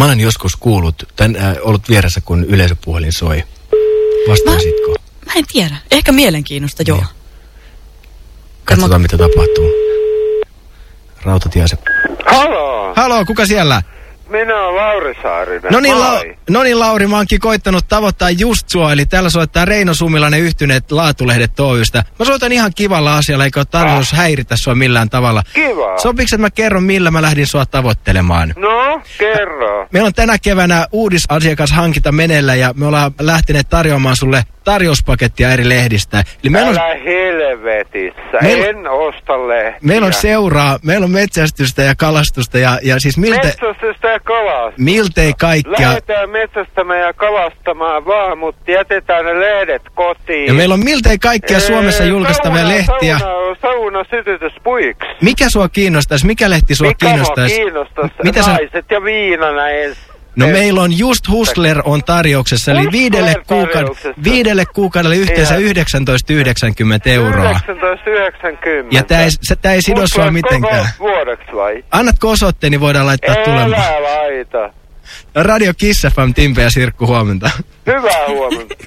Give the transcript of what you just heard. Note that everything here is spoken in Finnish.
Mä olen joskus kuullut, tän, äh, ollut vieressä, kun yleisöpuhelin soi. Vastaisitko? Mä en tiedä. Ehkä mielenkiinnosta, joo. Niin. Katsotaan, mitä tapahtuu. Rautatiase. Halo, Halo, kuka siellä? Minä olen Lauri Saarinen. No niin, La Moi. no niin, Lauri, mä oonkin koittanut tavoittaa just sua, eli täällä soittaa Reino Sumilainen yhtyneet Laatulehdet Oystä. Mä soitan ihan kivalla asialla, eikä ole tarkoitus häiritä sua millään tavalla. Kiva. Sopiks, että mä kerron, millä mä lähdin sua tavoittelemaan? No, kerro. Meillä on tänä keväänä uudisasiakashankinta meneillä ja me ollaan lähteneet tarjoamaan sulle tarjouspakettia eri lehdistä. Eli meillä on, Älä helvetissä, Meillä- en osta lehtiä. meillä on seuraa, meillä on metsästystä ja kalastusta ja, ja siis miltä, Metsästystä ja kalastusta. miltei kaikkia. Lähdetään metsästämään ja kalastamaan vaan, mutta jätetään ne lehdet kotiin. Ja meillä on miltei kaikkia Ee, Suomessa julkaistavia sauna, lehtiä. Sauna, sauna sytytyspuiksi. Mikä sua kiinnostaisi? Mikä lehti sua Mikä kiinnostaisi? kiinnostaisi? Mitä sä- Naiset ja viinana ens. No meillä on just Hustler on tarjouksessa, eli viidelle, kuukaud viidelle kuukaudelle yhteensä Ja- 19,90 euroa. 1990. Ja tää ei, se, tää ei sido sua mitenkään. vuodeksi vai? Annatko osoitteen, niin voidaan laittaa tulemaan. Älä laita. Radio Kiss FM, Timpe ja Sirkku, huomenta. Hyvää huomenta.